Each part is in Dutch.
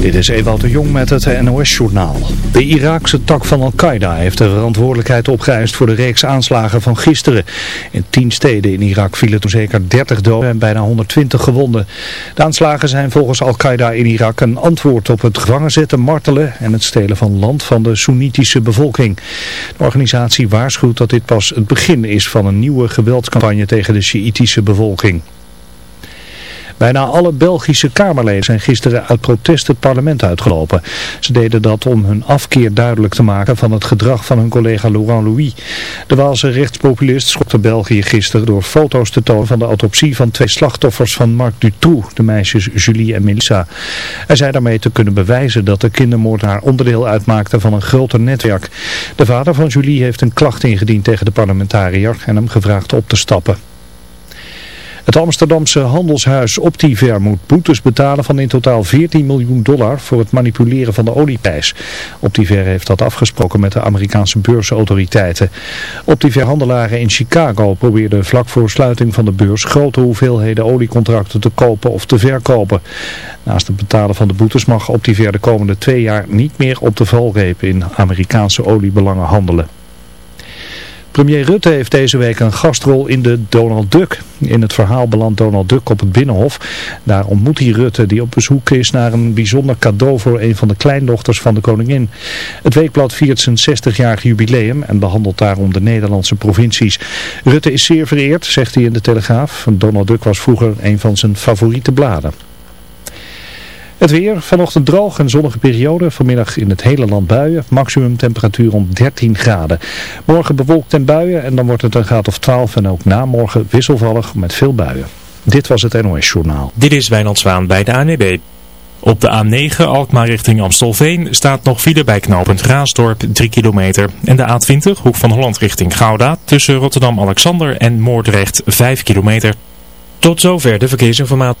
Dit is Ewout de Jong met het NOS-journaal. De Iraakse tak van Al-Qaeda heeft de verantwoordelijkheid opgeëist voor de reeks aanslagen van gisteren. In tien steden in Irak vielen toen zeker 30 doden en bijna 120 gewonden. De aanslagen zijn volgens Al-Qaeda in Irak een antwoord op het gevangen zetten, martelen en het stelen van land van de Soenitische bevolking. De organisatie waarschuwt dat dit pas het begin is van een nieuwe geweldscampagne tegen de Sjiitische bevolking. Bijna alle Belgische Kamerleden zijn gisteren uit protest het parlement uitgelopen. Ze deden dat om hun afkeer duidelijk te maken van het gedrag van hun collega Laurent Louis. De Waalse rechtspopulist schokte België gisteren door foto's te tonen van de autopsie van twee slachtoffers van Marc Dutroux, de meisjes Julie en Melissa. Hij zei daarmee te kunnen bewijzen dat de kindermoordenaar onderdeel uitmaakte van een groter netwerk. De vader van Julie heeft een klacht ingediend tegen de parlementariër en hem gevraagd op te stappen. Het Amsterdamse handelshuis Optiver moet boetes betalen van in totaal 14 miljoen dollar voor het manipuleren van de olieprijs. Optiver heeft dat afgesproken met de Amerikaanse beursautoriteiten. Optiver handelaren in Chicago probeerden vlak voor sluiting van de beurs grote hoeveelheden oliecontracten te kopen of te verkopen. Naast het betalen van de boetes mag Optiver de komende twee jaar niet meer op de valreep in Amerikaanse oliebelangen handelen. Premier Rutte heeft deze week een gastrol in de Donald Duck. In het verhaal belandt Donald Duck op het Binnenhof. Daar ontmoet hij Rutte die op bezoek is naar een bijzonder cadeau voor een van de kleindochters van de koningin. Het weekblad viert zijn 60-jarig jubileum en behandelt daarom de Nederlandse provincies. Rutte is zeer vereerd, zegt hij in de Telegraaf. Donald Duck was vroeger een van zijn favoriete bladen. Het weer, vanochtend droog en zonnige periode, vanmiddag in het hele land buien, maximum temperatuur om 13 graden. Morgen bewolkt en buien en dan wordt het een graad of 12 en ook na morgen wisselvallig met veel buien. Dit was het NOS Journaal. Dit is Wijnand Zwaan bij de ANEB. Op de A9 Alkmaar richting Amstelveen staat nog file bij knooppunt Raasdorp 3 kilometer. En de A20 Hoek van Holland richting Gouda tussen Rotterdam-Alexander en Moordrecht 5 kilometer. Tot zover de verkeersinformatie.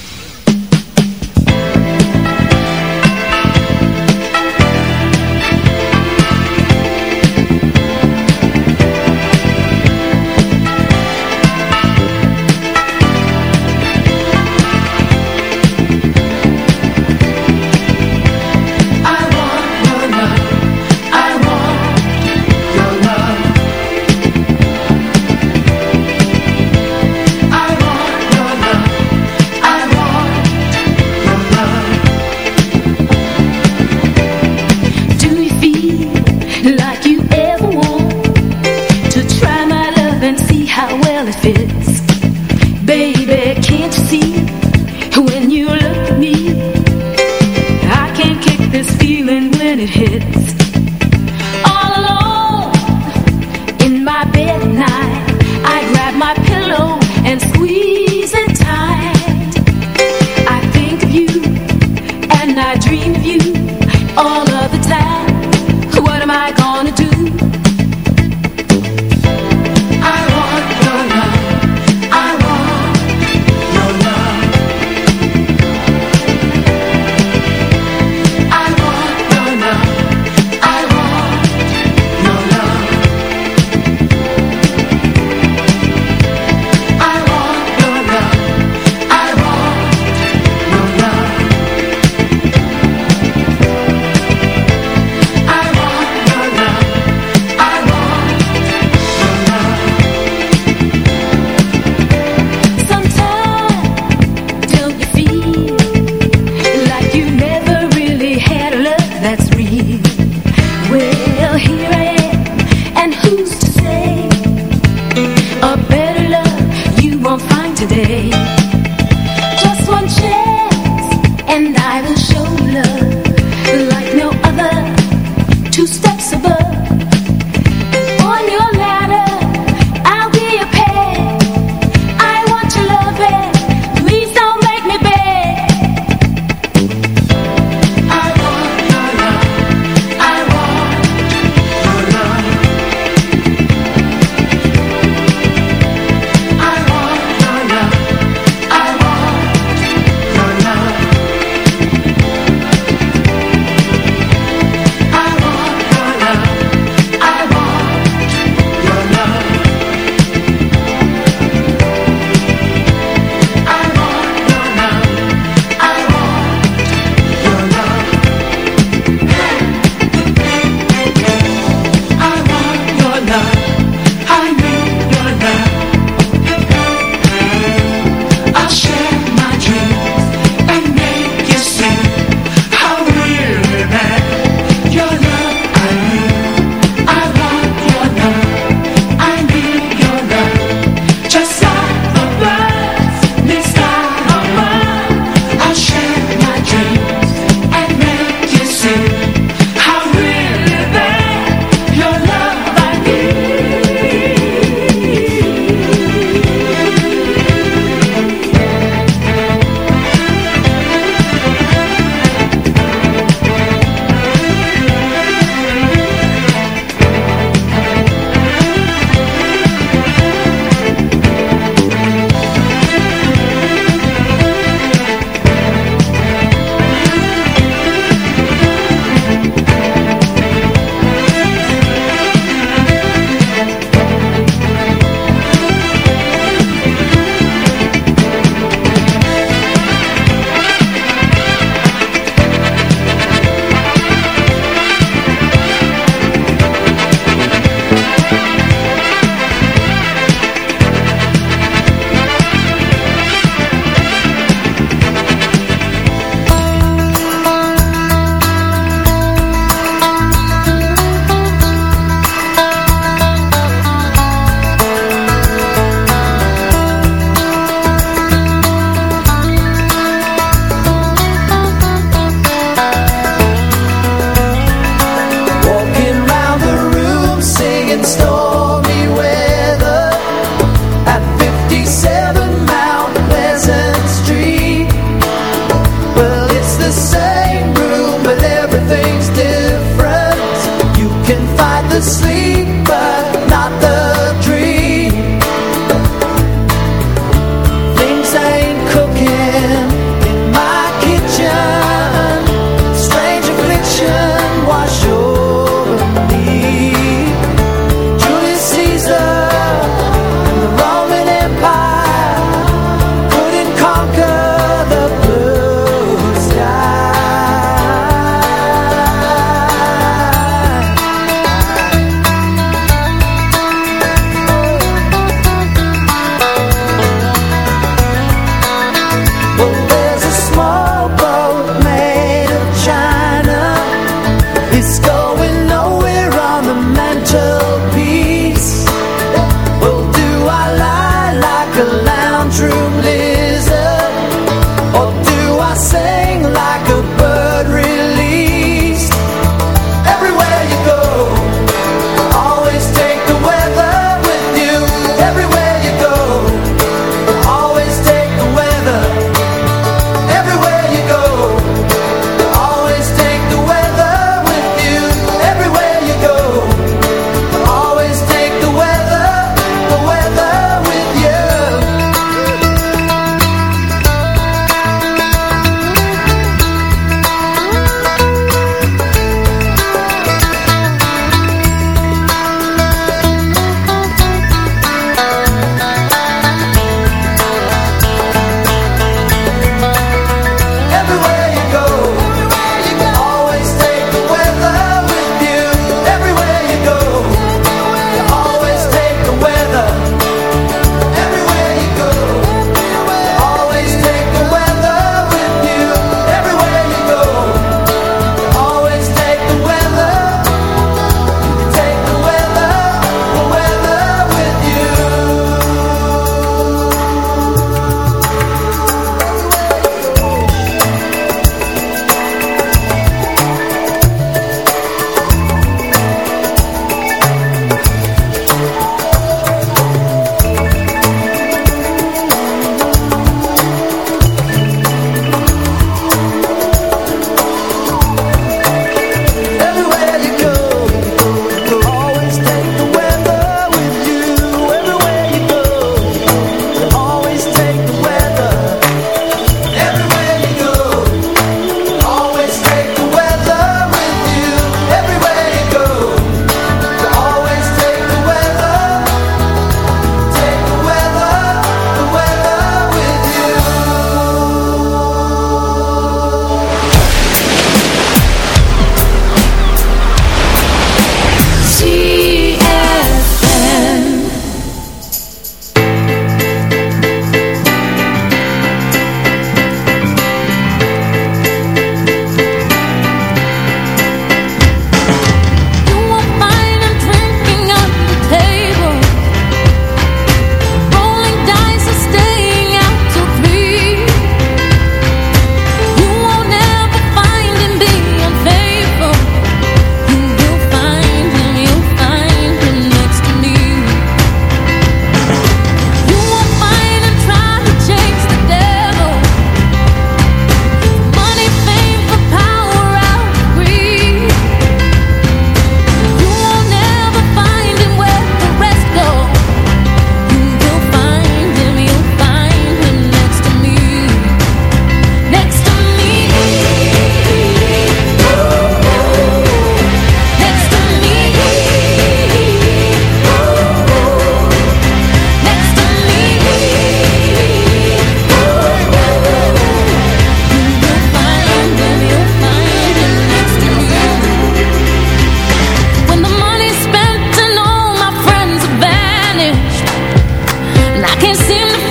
I can't seem to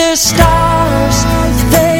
The stars. They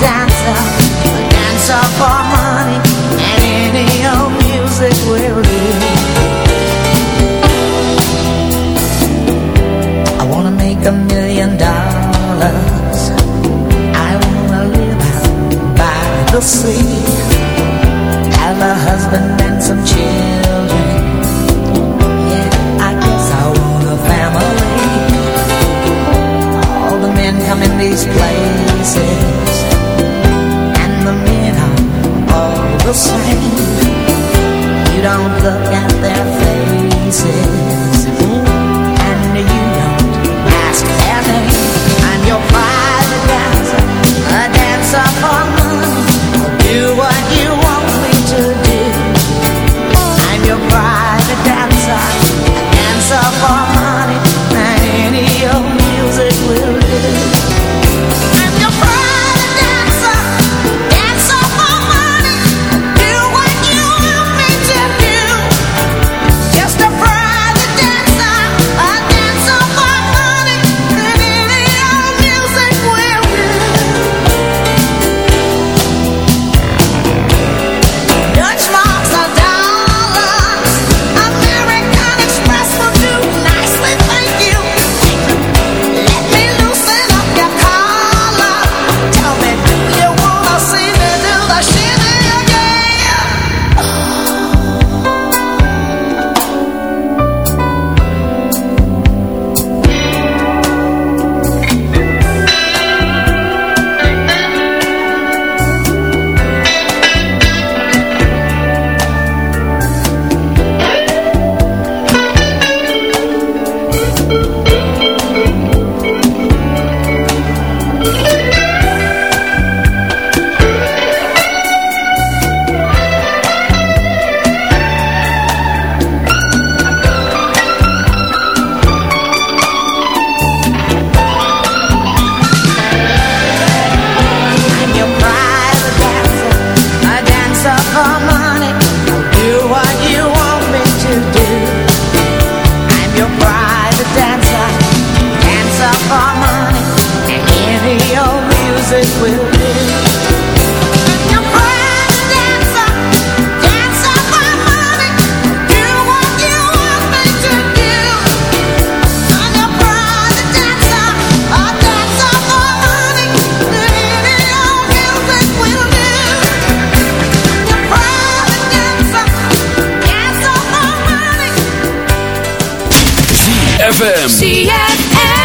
dancer, a dancer for money, and any old music will do. I wanna make a million dollars. I wanna live by the sea. Same You don't look at their faces ZFM.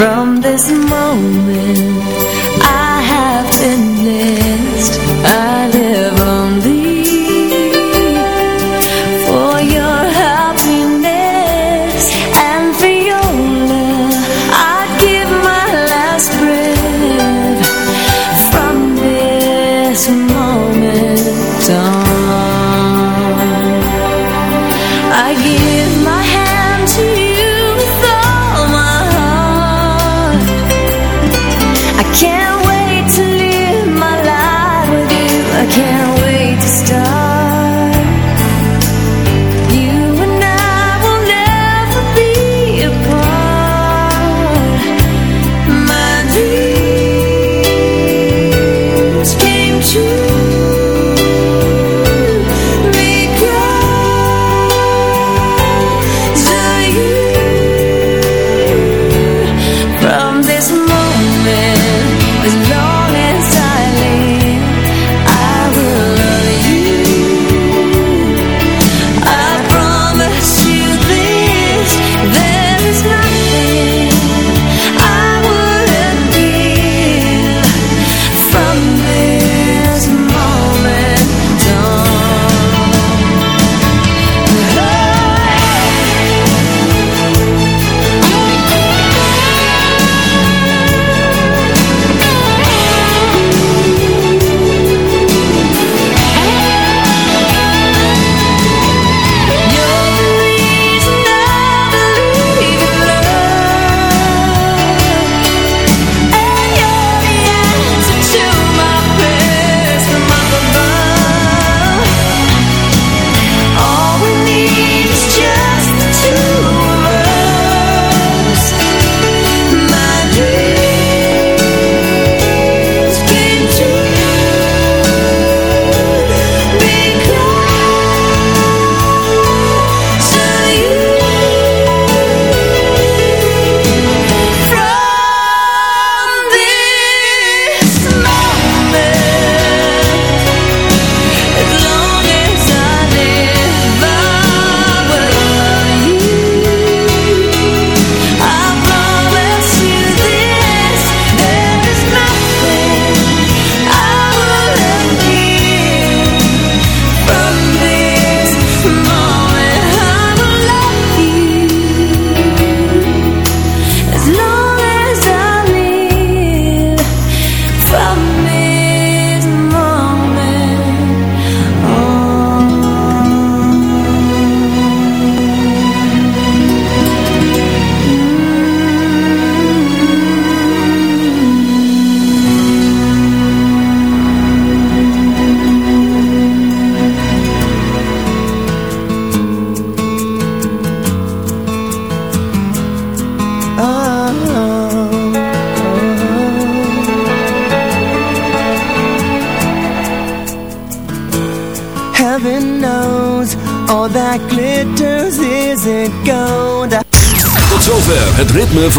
From this moment I have been blessed I